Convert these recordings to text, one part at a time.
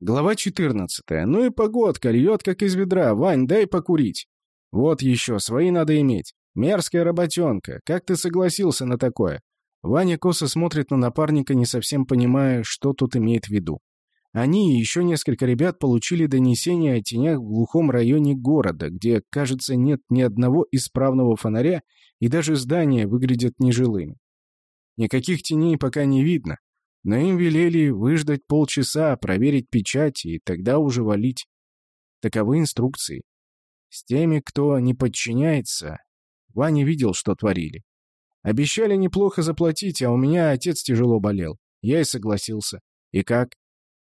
Глава 14. Ну и погодка, льет как из ведра. Вань, дай покурить. Вот еще, свои надо иметь. Мерзкая работенка. Как ты согласился на такое? Ваня косо смотрит на напарника, не совсем понимая, что тут имеет в виду. Они и еще несколько ребят получили донесение о тенях в глухом районе города, где, кажется, нет ни одного исправного фонаря, и даже здания выглядят нежилыми. Никаких теней пока не видно, но им велели выждать полчаса, проверить печать и тогда уже валить. Таковы инструкции. С теми, кто не подчиняется, Ваня видел, что творили. Обещали неплохо заплатить, а у меня отец тяжело болел. Я и согласился. И как?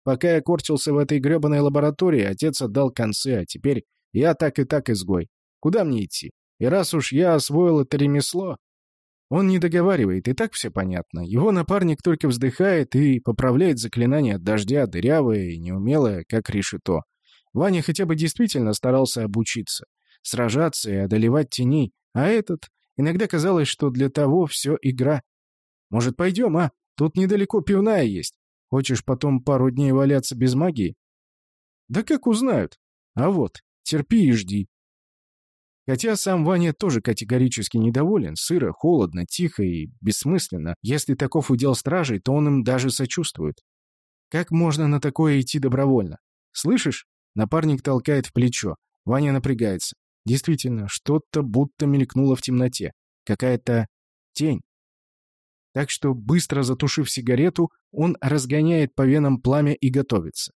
Пока я корчился в этой грёбаной лаборатории, отец отдал концы, а теперь я так и так изгой. Куда мне идти? И раз уж я освоил это ремесло, он не договаривает, и так все понятно. Его напарник только вздыхает и поправляет заклинание от дождя, дырявое и неумелое, как решето. Ваня хотя бы действительно старался обучиться, сражаться и одолевать теней, а этот... Иногда казалось, что для того все игра. Может, пойдем, а? Тут недалеко пивная есть. Хочешь потом пару дней валяться без магии? Да как узнают? А вот, терпи и жди. Хотя сам Ваня тоже категорически недоволен, сыро, холодно, тихо и бессмысленно. Если таков удел стражей, то он им даже сочувствует. Как можно на такое идти добровольно? Слышишь? Напарник толкает в плечо. Ваня напрягается. Действительно, что-то будто мелькнуло в темноте. Какая-то тень. Так что, быстро затушив сигарету, он разгоняет по венам пламя и готовится.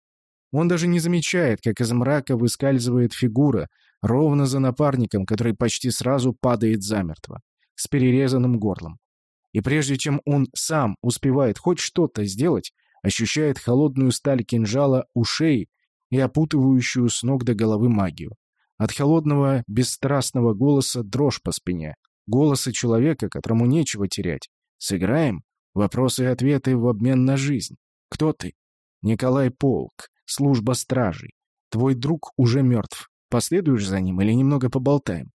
Он даже не замечает, как из мрака выскальзывает фигура, ровно за напарником, который почти сразу падает замертво, с перерезанным горлом. И прежде чем он сам успевает хоть что-то сделать, ощущает холодную сталь кинжала у шеи и опутывающую с ног до головы магию. От холодного, бесстрастного голоса дрожь по спине. Голоса человека, которому нечего терять. Сыграем? Вопросы и ответы в обмен на жизнь. Кто ты? Николай Полк, служба стражей. Твой друг уже мертв. Последуешь за ним или немного поболтаем?»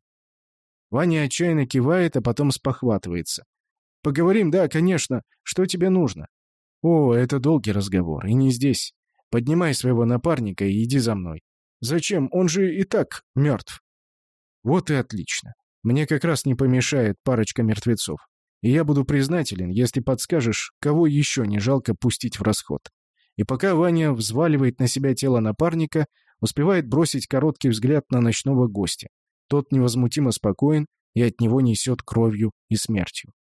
Ваня отчаянно кивает, а потом спохватывается. «Поговорим, да, конечно. Что тебе нужно?» «О, это долгий разговор, и не здесь. Поднимай своего напарника и иди за мной». «Зачем? Он же и так мертв». «Вот и отлично. Мне как раз не помешает парочка мертвецов. И я буду признателен, если подскажешь, кого еще не жалко пустить в расход». И пока Ваня взваливает на себя тело напарника, успевает бросить короткий взгляд на ночного гостя. Тот невозмутимо спокоен и от него несет кровью и смертью.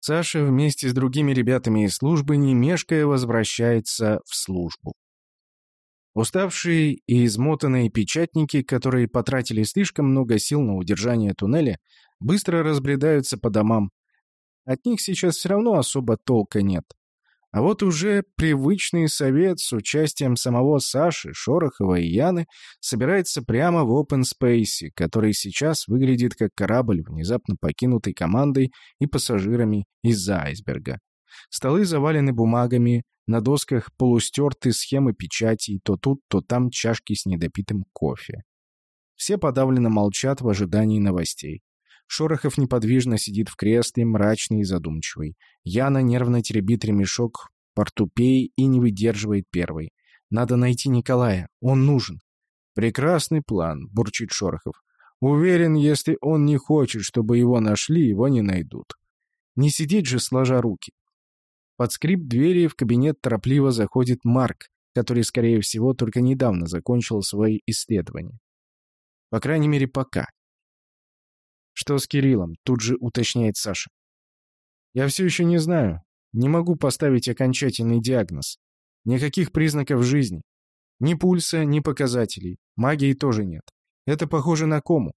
Саша вместе с другими ребятами из службы, не мешкая, возвращается в службу. Уставшие и измотанные печатники, которые потратили слишком много сил на удержание туннеля, быстро разбредаются по домам. От них сейчас все равно особо толка нет. А вот уже привычный совет с участием самого Саши, Шорохова и Яны собирается прямо в open space, который сейчас выглядит как корабль, внезапно покинутый командой и пассажирами из-за айсберга. Столы завалены бумагами, на досках полустерты схемы печати, то тут, то там чашки с недопитым кофе. Все подавленно молчат в ожидании новостей. Шорохов неподвижно сидит в кресле, мрачный и задумчивый. Яна нервно теребит ремешок портупей и не выдерживает первой. Надо найти Николая. Он нужен. «Прекрасный план», — бурчит Шорохов. «Уверен, если он не хочет, чтобы его нашли, его не найдут. Не сидеть же, сложа руки». Под скрип двери в кабинет торопливо заходит Марк, который, скорее всего, только недавно закончил свои исследования. По крайней мере, пока. «Что с Кириллом?» — тут же уточняет Саша. «Я все еще не знаю. Не могу поставить окончательный диагноз. Никаких признаков жизни. Ни пульса, ни показателей. Магии тоже нет. Это похоже на кому.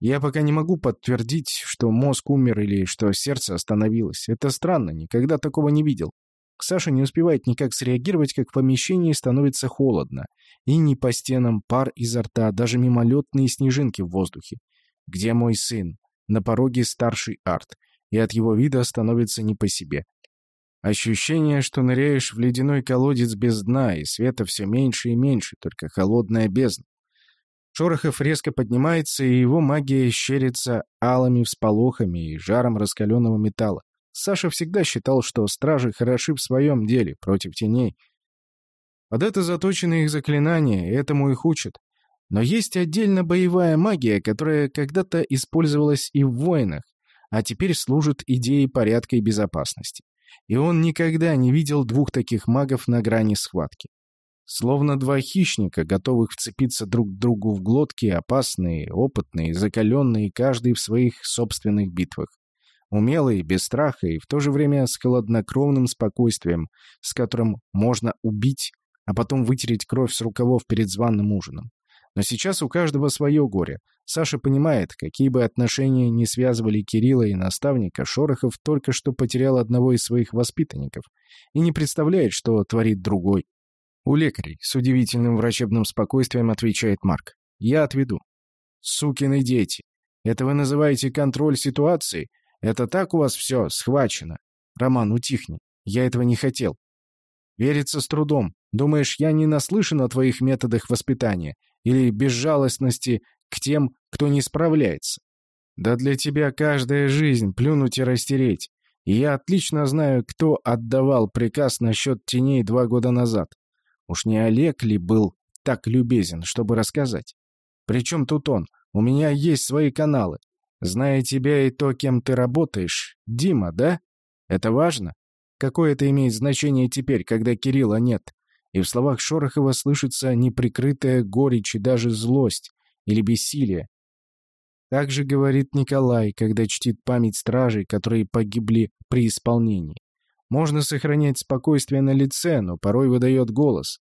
Я пока не могу подтвердить, что мозг умер или что сердце остановилось. Это странно, никогда такого не видел. Саша не успевает никак среагировать, как в помещении становится холодно. И не по стенам пар изо рта, даже мимолетные снежинки в воздухе. Где мой сын? На пороге старший арт, и от его вида становится не по себе. Ощущение, что ныряешь в ледяной колодец без дна, и света все меньше и меньше, только холодная бездна. Шорохов резко поднимается, и его магия щерится алыми всполохами и жаром раскаленного металла. Саша всегда считал, что стражи хороши в своем деле, против теней. Под это заточены их заклинания, этому их учат. Но есть отдельно боевая магия, которая когда-то использовалась и в войнах, а теперь служит идее порядка и безопасности. И он никогда не видел двух таких магов на грани схватки. Словно два хищника, готовых вцепиться друг к другу в глотки, опасные, опытные, закаленные, каждый в своих собственных битвах. Умелые, без страха и в то же время с холоднокровным спокойствием, с которым можно убить, а потом вытереть кровь с рукавов перед званным ужином. Но сейчас у каждого свое горе. Саша понимает, какие бы отношения не связывали Кирилла и наставника, Шорохов только что потерял одного из своих воспитанников и не представляет, что творит другой. «У лекарей», — с удивительным врачебным спокойствием отвечает Марк. «Я отведу». «Сукины дети! Это вы называете контроль ситуации? Это так у вас все схвачено?» «Роман, утихни. Я этого не хотел. Верится с трудом. Думаешь, я не наслышан о твоих методах воспитания или безжалостности к тем, кто не справляется? Да для тебя каждая жизнь плюнуть и растереть. И я отлично знаю, кто отдавал приказ насчет теней два года назад. Уж не Олег ли был так любезен, чтобы рассказать? Причем тут он? У меня есть свои каналы. Зная тебя и то, кем ты работаешь, Дима, да? Это важно? Какое это имеет значение теперь, когда Кирилла нет? И в словах Шорохова слышится неприкрытая горечь и даже злость или бессилие. Так же говорит Николай, когда чтит память стражей, которые погибли при исполнении. Можно сохранять спокойствие на лице, но порой выдает голос.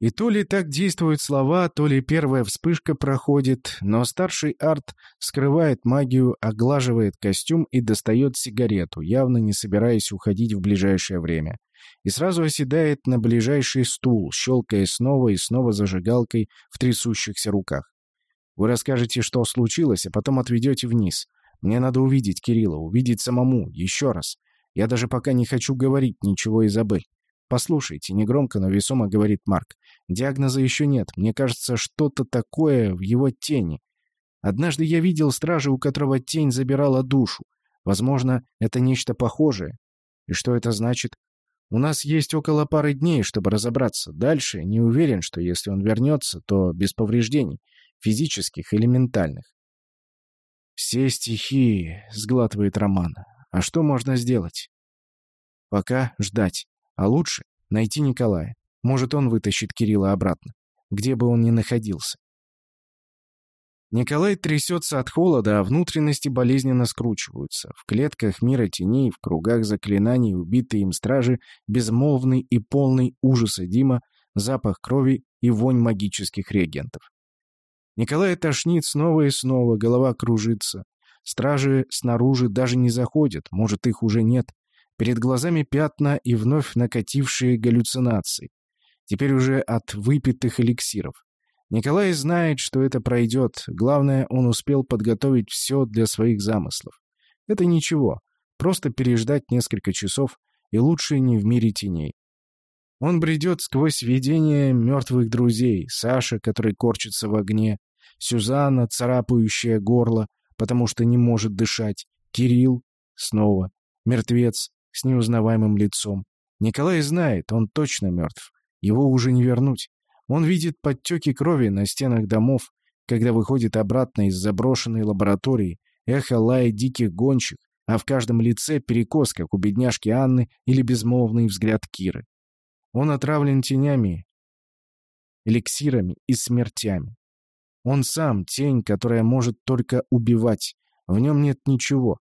И то ли так действуют слова, то ли первая вспышка проходит, но старший арт скрывает магию, оглаживает костюм и достает сигарету, явно не собираясь уходить в ближайшее время. И сразу оседает на ближайший стул, щелкая снова и снова зажигалкой в трясущихся руках. Вы расскажете, что случилось, а потом отведете вниз. Мне надо увидеть Кирилла, увидеть самому, еще раз. Я даже пока не хочу говорить ничего, Изабель. «Послушайте», — негромко, но весомо говорит Марк. «Диагноза еще нет. Мне кажется, что-то такое в его тени. Однажды я видел стража, у которого тень забирала душу. Возможно, это нечто похожее. И что это значит? У нас есть около пары дней, чтобы разобраться. Дальше не уверен, что если он вернется, то без повреждений, физических или ментальных. «Все стихии», — сглатывает Роман. «А что можно сделать?» «Пока ждать. А лучше найти Николая. Может, он вытащит Кирилла обратно, где бы он ни находился. Николай трясется от холода, а внутренности болезненно скручиваются. В клетках мира теней, в кругах заклинаний, убитые им стражи, безмолвный и полный ужаса Дима, запах крови и вонь магических реагентов. Николай тошнит снова и снова, голова кружится. Стражи снаружи даже не заходят, может, их уже нет. Перед глазами пятна и вновь накатившие галлюцинации. Теперь уже от выпитых эликсиров. Николай знает, что это пройдет. Главное, он успел подготовить все для своих замыслов. Это ничего. Просто переждать несколько часов, и лучше не в мире теней. Он бредет сквозь видение мертвых друзей. Саша, который корчится в огне. Сюзанна, царапающая горло, потому что не может дышать. Кирилл. Снова. Мертвец с неузнаваемым лицом. Николай знает, он точно мертв. Его уже не вернуть. Он видит подтеки крови на стенах домов, когда выходит обратно из заброшенной лаборатории, эхо лая диких гонщик, а в каждом лице перекос, как у бедняжки Анны или безмолвный взгляд Киры. Он отравлен тенями, эликсирами и смертями. Он сам тень, которая может только убивать. В нем нет ничего.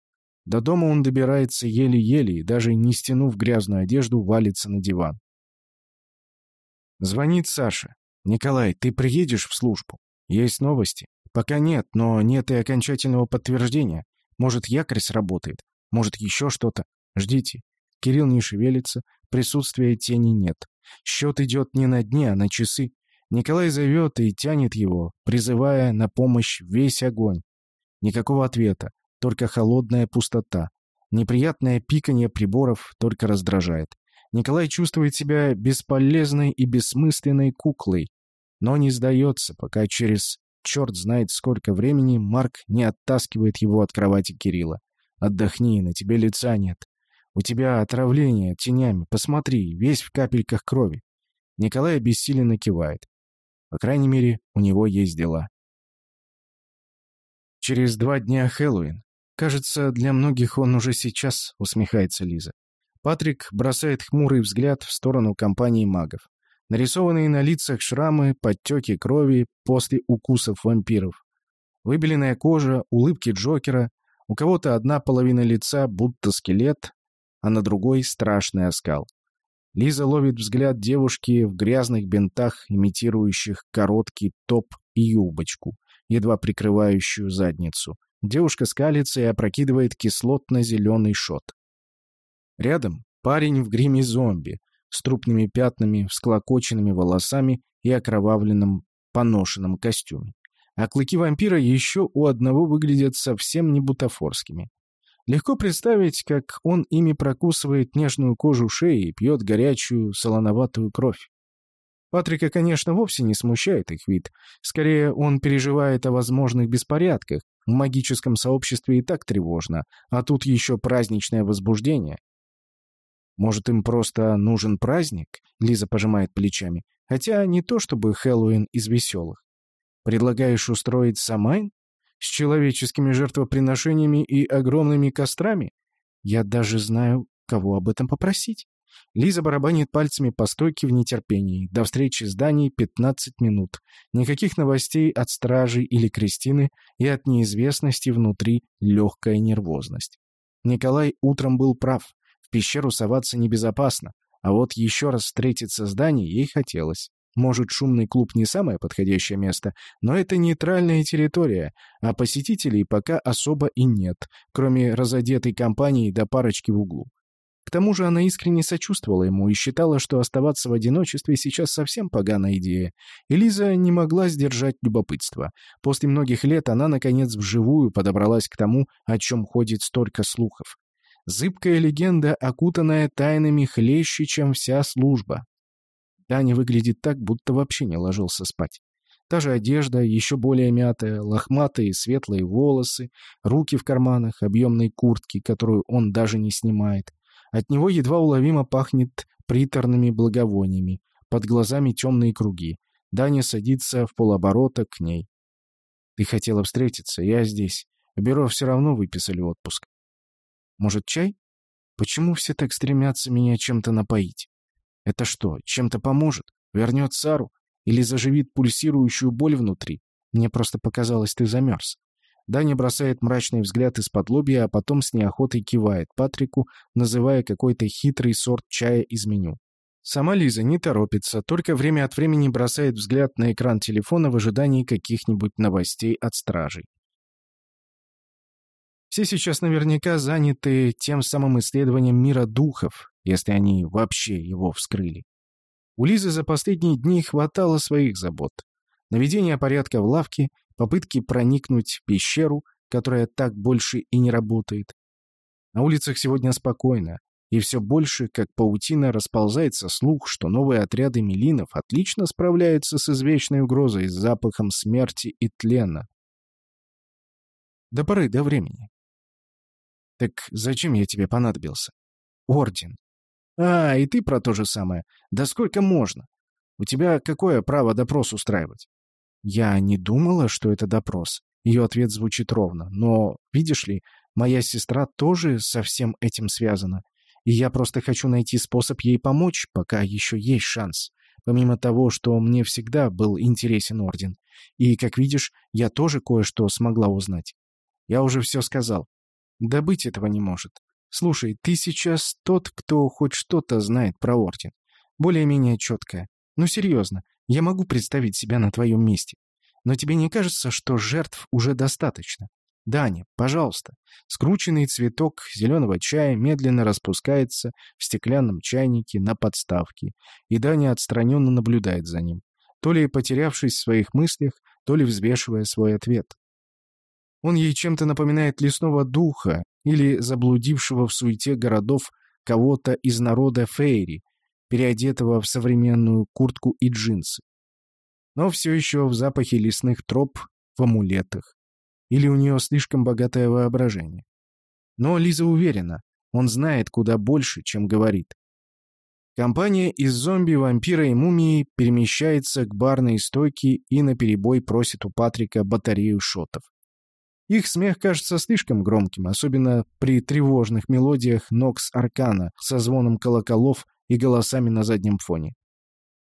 До дома он добирается еле-еле и, даже не стянув грязную одежду, валится на диван. Звонит Саша. «Николай, ты приедешь в службу? Есть новости?» «Пока нет, но нет и окончательного подтверждения. Может, якорь сработает, может, еще что-то. Ждите». Кирилл не шевелится, присутствия тени нет. Счет идет не на дни, а на часы. Николай зовет и тянет его, призывая на помощь весь огонь. Никакого ответа. Только холодная пустота. Неприятное пиканье приборов только раздражает. Николай чувствует себя бесполезной и бессмысленной куклой, но не сдается, пока через черт знает сколько времени Марк не оттаскивает его от кровати Кирилла. «Отдохни, на тебе лица нет. У тебя отравление тенями, посмотри, весь в капельках крови». Николай обессиленно кивает. По крайней мере, у него есть дела. Через два дня Хэллоуин. Кажется, для многих он уже сейчас, усмехается Лиза. Патрик бросает хмурый взгляд в сторону компании магов. Нарисованные на лицах шрамы, подтеки крови после укусов вампиров. Выбеленная кожа, улыбки Джокера. У кого-то одна половина лица будто скелет, а на другой страшный оскал. Лиза ловит взгляд девушки в грязных бинтах, имитирующих короткий топ и юбочку, едва прикрывающую задницу. Девушка скалится и опрокидывает кислотно-зеленый шот. Рядом парень в гриме зомби, с трупными пятнами, всклокоченными волосами и окровавленном поношенном костюме. А клыки вампира еще у одного выглядят совсем не бутафорскими. Легко представить, как он ими прокусывает нежную кожу шеи и пьет горячую солоноватую кровь. Патрика, конечно, вовсе не смущает их вид. Скорее, он переживает о возможных беспорядках. В магическом сообществе и так тревожно, а тут еще праздничное возбуждение. Может, им просто нужен праздник? Лиза пожимает плечами. Хотя не то чтобы Хэллоуин из веселых. Предлагаешь устроить Самайн? С человеческими жертвоприношениями и огромными кострами? Я даже знаю, кого об этом попросить. Лиза барабанит пальцами по стойке в нетерпении. До встречи с Даней 15 минут. Никаких новостей от стражи или Кристины, и от неизвестности внутри легкая нервозность. Николай утром был прав. Пещеру соваться небезопасно. А вот еще раз встретиться с Даней ей хотелось. Может, шумный клуб не самое подходящее место, но это нейтральная территория, а посетителей пока особо и нет, кроме разодетой компании до парочки в углу. К тому же она искренне сочувствовала ему и считала, что оставаться в одиночестве сейчас совсем поганая идея. И Лиза не могла сдержать любопытство. После многих лет она, наконец, вживую подобралась к тому, о чем ходит столько слухов. Зыбкая легенда, окутанная тайнами хлеще, чем вся служба. Таня выглядит так, будто вообще не ложился спать. Та же одежда, еще более мятая, лохматые светлые волосы, руки в карманах, объемной куртки, которую он даже не снимает. От него едва уловимо пахнет приторными благовониями, под глазами темные круги. Даня садится в полоборота к ней. «Ты хотела встретиться, я здесь. В бюро все равно выписали отпуск. Может, чай? Почему все так стремятся меня чем-то напоить?» Это что, чем-то поможет? Вернет Сару? Или заживит пульсирующую боль внутри? Мне просто показалось, ты замерз. Даня бросает мрачный взгляд из-под лобья, а потом с неохотой кивает Патрику, называя какой-то хитрый сорт чая из меню. Сама Лиза не торопится, только время от времени бросает взгляд на экран телефона в ожидании каких-нибудь новостей от стражей. Все сейчас наверняка заняты тем самым исследованием мира духов, если они вообще его вскрыли. У Лизы за последние дни хватало своих забот. Наведение порядка в лавке, попытки проникнуть в пещеру, которая так больше и не работает. На улицах сегодня спокойно, и все больше, как паутина, расползается слух, что новые отряды милинов отлично справляются с извечной угрозой, с запахом смерти и тлена. До поры до времени. Так зачем я тебе понадобился? Орден. А, и ты про то же самое. Да сколько можно? У тебя какое право допрос устраивать? Я не думала, что это допрос. Ее ответ звучит ровно. Но, видишь ли, моя сестра тоже со всем этим связана. И я просто хочу найти способ ей помочь, пока еще есть шанс. Помимо того, что мне всегда был интересен Орден. И, как видишь, я тоже кое-что смогла узнать. Я уже все сказал. Да быть этого не может. Слушай, ты сейчас тот, кто хоть что-то знает про Орден. Более-менее четкое. Ну, серьезно, я могу представить себя на твоем месте. Но тебе не кажется, что жертв уже достаточно? Даня, пожалуйста. Скрученный цветок зеленого чая медленно распускается в стеклянном чайнике на подставке, и Даня отстраненно наблюдает за ним, то ли потерявшись в своих мыслях, то ли взвешивая свой ответ. Он ей чем-то напоминает лесного духа или заблудившего в суете городов кого-то из народа Фейри, переодетого в современную куртку и джинсы. Но все еще в запахе лесных троп, в амулетах. Или у нее слишком богатое воображение. Но Лиза уверена, он знает куда больше, чем говорит. Компания из зомби, вампира и мумии перемещается к барной стойке и наперебой просит у Патрика батарею шотов. Их смех кажется слишком громким, особенно при тревожных мелодиях Нокс Аркана со звоном колоколов и голосами на заднем фоне.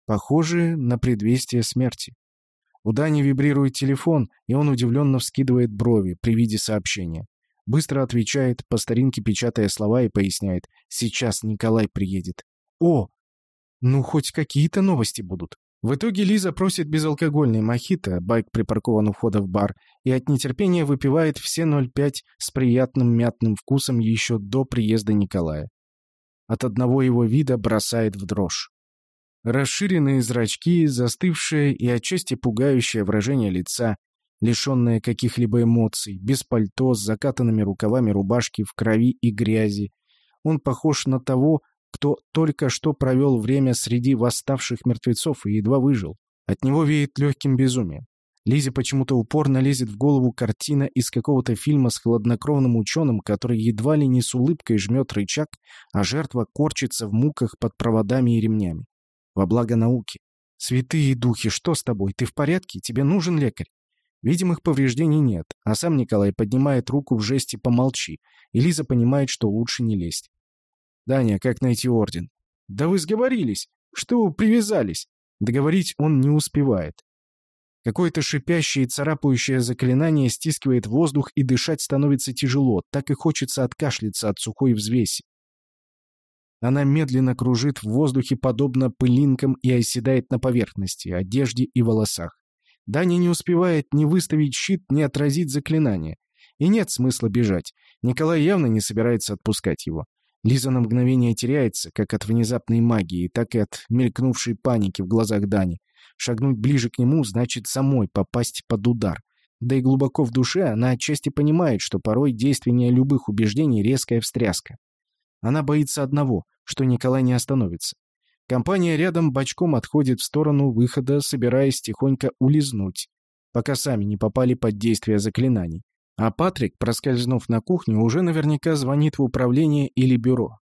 Похоже на предвестие смерти. У Дани вибрирует телефон, и он удивленно вскидывает брови при виде сообщения. Быстро отвечает, по старинке печатая слова и поясняет «Сейчас Николай приедет». О, ну хоть какие-то новости будут. В итоге Лиза просит безалкогольный мохито, байк припаркован у входа в бар, и от нетерпения выпивает все 0,5 с приятным мятным вкусом еще до приезда Николая. От одного его вида бросает в дрожь. Расширенные зрачки, застывшее и отчасти пугающее выражение лица, лишенное каких-либо эмоций, без пальто, с закатанными рукавами рубашки в крови и грязи. Он похож на того, кто только что провел время среди восставших мертвецов и едва выжил. От него веет легким безумием. Лизе почему-то упорно лезет в голову картина из какого-то фильма с хладнокровным ученым, который едва ли не с улыбкой жмет рычаг, а жертва корчится в муках под проводами и ремнями. Во благо науки. «Святые духи, что с тобой? Ты в порядке? Тебе нужен лекарь?» Видимых повреждений нет, а сам Николай поднимает руку в жесте «помолчи», и Лиза понимает, что лучше не лезть. «Даня, как найти орден?» «Да вы сговорились! Что вы привязались?» Договорить он не успевает. Какое-то шипящее и царапающее заклинание стискивает воздух, и дышать становится тяжело, так и хочется откашляться от сухой взвеси. Она медленно кружит в воздухе, подобно пылинкам, и оседает на поверхности, одежде и волосах. Даня не успевает ни выставить щит, ни отразить заклинание. И нет смысла бежать. Николай явно не собирается отпускать его. Лиза на мгновение теряется, как от внезапной магии, так и от мелькнувшей паники в глазах Дани. Шагнуть ближе к нему значит самой попасть под удар. Да и глубоко в душе она отчасти понимает, что порой действеннее любых убеждений резкая встряска. Она боится одного, что Николай не остановится. Компания рядом бочком отходит в сторону выхода, собираясь тихонько улизнуть, пока сами не попали под действие заклинаний. А Патрик, проскользнув на кухню, уже наверняка звонит в управление или бюро.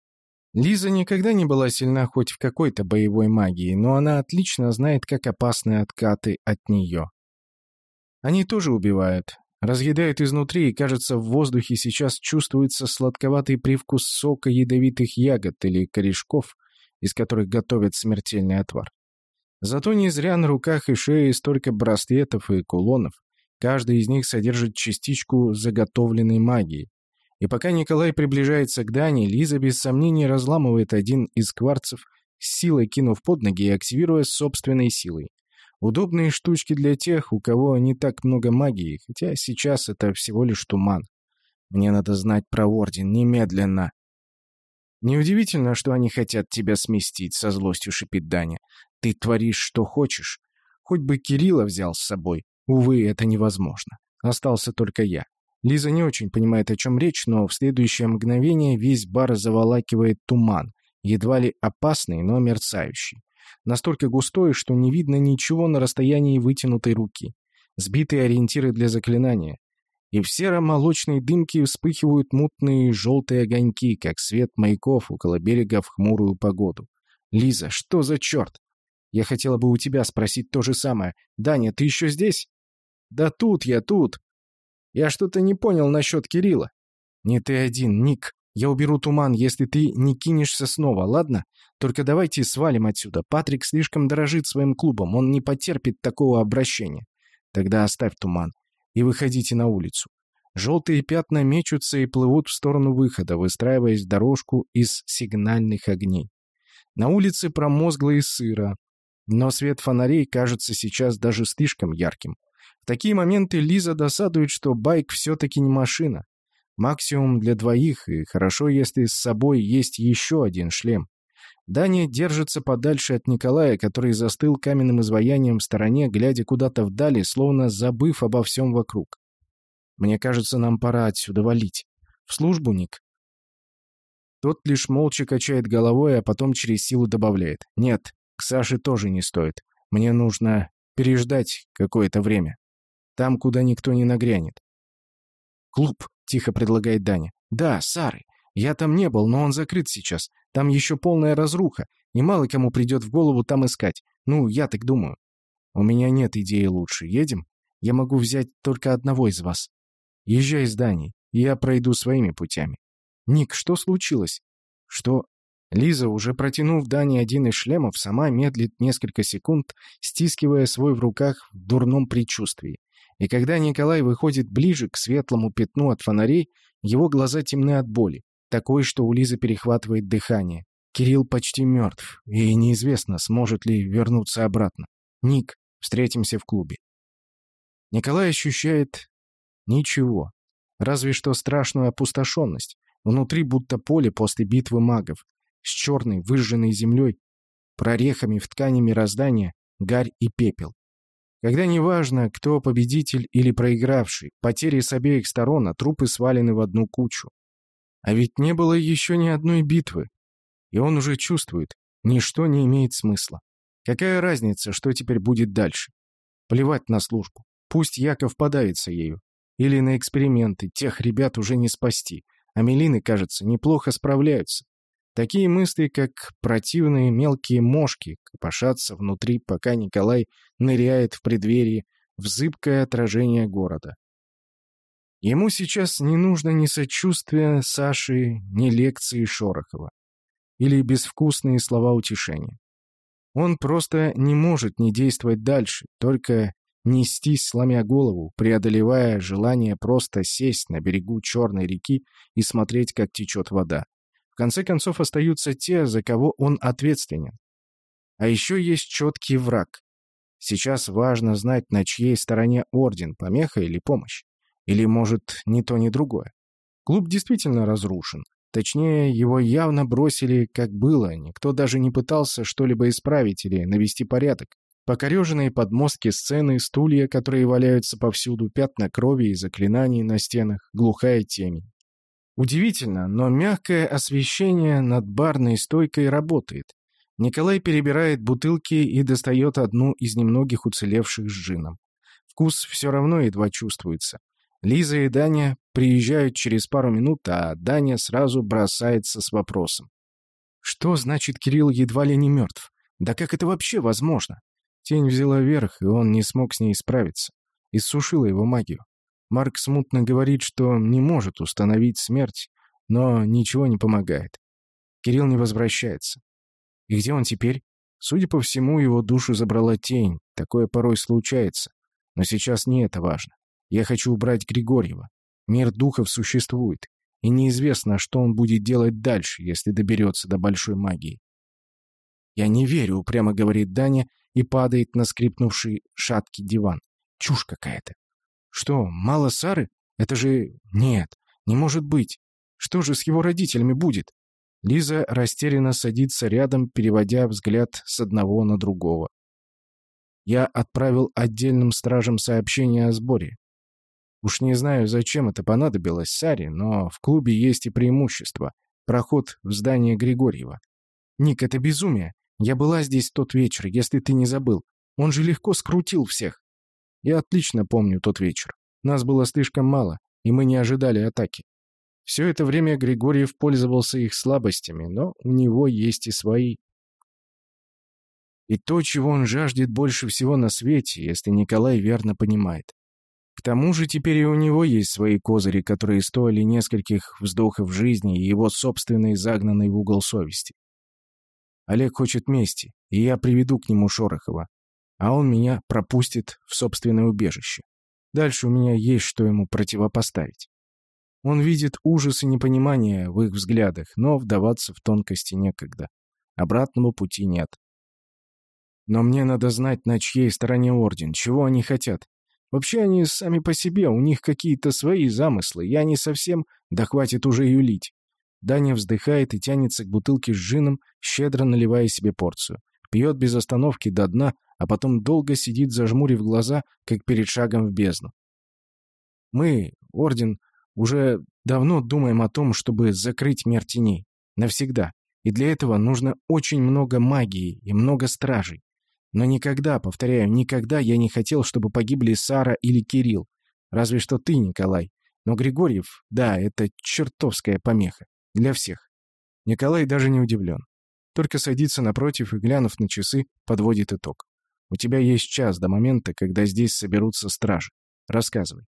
Лиза никогда не была сильна хоть в какой-то боевой магии, но она отлично знает, как опасны откаты от нее. Они тоже убивают, разъедают изнутри, и, кажется, в воздухе сейчас чувствуется сладковатый привкус сока ядовитых ягод или корешков, из которых готовят смертельный отвар. Зато не зря на руках и шее столько браслетов и кулонов. Каждый из них содержит частичку заготовленной магии. И пока Николай приближается к Дане, Лиза без сомнений разламывает один из кварцев, с силой кинув под ноги и активируя собственной силой. Удобные штучки для тех, у кого не так много магии, хотя сейчас это всего лишь туман. Мне надо знать про Орден немедленно. Неудивительно, что они хотят тебя сместить, со злостью шипит Даня. Ты творишь, что хочешь. Хоть бы Кирилла взял с собой. Увы, это невозможно. Остался только я. Лиза не очень понимает, о чем речь, но в следующее мгновение весь бар заволакивает туман, едва ли опасный, но мерцающий. Настолько густой, что не видно ничего на расстоянии вытянутой руки. Сбитые ориентиры для заклинания. И в серо-молочной дымке вспыхивают мутные желтые огоньки, как свет маяков около берега в хмурую погоду. «Лиза, что за черт?» «Я хотела бы у тебя спросить то же самое. Даня, ты еще здесь?» «Да тут я, тут. Я что-то не понял насчет Кирилла». «Не ты один, Ник. Я уберу туман, если ты не кинешься снова, ладно? Только давайте свалим отсюда. Патрик слишком дорожит своим клубом, он не потерпит такого обращения. Тогда оставь туман и выходите на улицу. Желтые пятна мечутся и плывут в сторону выхода, выстраиваясь в дорожку из сигнальных огней. На улице промозгло и сыро, но свет фонарей кажется сейчас даже слишком ярким такие моменты Лиза досадует, что байк все-таки не машина. Максимум для двоих, и хорошо, если с собой есть еще один шлем. Даня держится подальше от Николая, который застыл каменным изваянием в стороне, глядя куда-то вдали, словно забыв обо всем вокруг. «Мне кажется, нам пора отсюда валить. В службу, Ник?» Тот лишь молча качает головой, а потом через силу добавляет. «Нет, к Саше тоже не стоит. Мне нужно переждать какое-то время». Там, куда никто не нагрянет. «Клуб», — тихо предлагает Даня. «Да, Сары. Я там не был, но он закрыт сейчас. Там еще полная разруха. и мало кому придет в голову там искать. Ну, я так думаю. У меня нет идеи лучше. Едем? Я могу взять только одного из вас. Езжай из Дании, и я пройду своими путями. Ник, что случилось? Что? Лиза, уже протянув Дани один из шлемов, сама медлит несколько секунд, стискивая свой в руках в дурном предчувствии. И когда Николай выходит ближе к светлому пятну от фонарей, его глаза темны от боли, такой, что у Лизы перехватывает дыхание. Кирилл почти мертв, и неизвестно, сможет ли вернуться обратно. Ник, встретимся в клубе. Николай ощущает ничего, разве что страшную опустошенность. Внутри будто поле после битвы магов, с черной, выжженной землей, прорехами в ткани мироздания, гарь и пепел. Когда неважно, кто победитель или проигравший, потери с обеих сторон, а трупы свалены в одну кучу. А ведь не было еще ни одной битвы. И он уже чувствует, ничто не имеет смысла. Какая разница, что теперь будет дальше? Плевать на службу. Пусть Яков подавится ею. Или на эксперименты, тех ребят уже не спасти. А Мелины, кажется, неплохо справляются. Такие мысли, как противные мелкие мошки, копошатся внутри, пока Николай ныряет в преддверии в зыбкое отражение города. Ему сейчас не нужно ни сочувствия Саши, ни лекции Шорохова. Или безвкусные слова утешения. Он просто не может не действовать дальше, только нестись, сломя голову, преодолевая желание просто сесть на берегу Черной реки и смотреть, как течет вода конце концов остаются те, за кого он ответственен. А еще есть четкий враг. Сейчас важно знать, на чьей стороне орден, помеха или помощь. Или, может, ни то, ни другое. Клуб действительно разрушен. Точнее, его явно бросили, как было. Никто даже не пытался что-либо исправить или навести порядок. Покореженные подмостки сцены, стулья, которые валяются повсюду, пятна крови и заклинаний на стенах, глухая темень. Удивительно, но мягкое освещение над барной стойкой работает. Николай перебирает бутылки и достает одну из немногих уцелевших с джином. Вкус все равно едва чувствуется. Лиза и Даня приезжают через пару минут, а Даня сразу бросается с вопросом. Что значит Кирилл едва ли не мертв? Да как это вообще возможно? Тень взяла верх, и он не смог с ней справиться. Иссушила его магию. Марк смутно говорит, что не может установить смерть, но ничего не помогает. Кирилл не возвращается. И где он теперь? Судя по всему, его душу забрала тень. Такое порой случается. Но сейчас не это важно. Я хочу убрать Григорьева. Мир духов существует. И неизвестно, что он будет делать дальше, если доберется до большой магии. «Я не верю», — упрямо говорит Даня и падает на скрипнувший шаткий диван. Чушь какая-то. Что, мало Сары? Это же... Нет, не может быть. Что же с его родителями будет? Лиза растерянно садится рядом, переводя взгляд с одного на другого. Я отправил отдельным стражам сообщение о сборе. Уж не знаю, зачем это понадобилось Саре, но в клубе есть и преимущество. Проход в здание Григорьева. Ник, это безумие. Я была здесь тот вечер, если ты не забыл. Он же легко скрутил всех. Я отлично помню тот вечер. Нас было слишком мало, и мы не ожидали атаки. Все это время Григорьев пользовался их слабостями, но у него есть и свои. И то, чего он жаждет больше всего на свете, если Николай верно понимает. К тому же теперь и у него есть свои козыри, которые стоили нескольких вздохов жизни и его собственной загнанной в угол совести. Олег хочет мести, и я приведу к нему Шорохова а он меня пропустит в собственное убежище. Дальше у меня есть что ему противопоставить. Он видит ужас и непонимание в их взглядах, но вдаваться в тонкости некогда. Обратного пути нет. Но мне надо знать, на чьей стороне Орден, чего они хотят. Вообще они сами по себе, у них какие-то свои замыслы, я не совсем, да хватит уже юлить. Даня вздыхает и тянется к бутылке с джином, щедро наливая себе порцию. Пьет без остановки до дна, а потом долго сидит, зажмурив глаза, как перед шагом в бездну. Мы, Орден, уже давно думаем о том, чтобы закрыть мир теней. Навсегда. И для этого нужно очень много магии и много стражей. Но никогда, повторяю, никогда я не хотел, чтобы погибли Сара или Кирилл. Разве что ты, Николай. Но Григорьев, да, это чертовская помеха. Для всех. Николай даже не удивлен. Только садится напротив и, глянув на часы, подводит итог. «У тебя есть час до момента, когда здесь соберутся стражи. Рассказывай».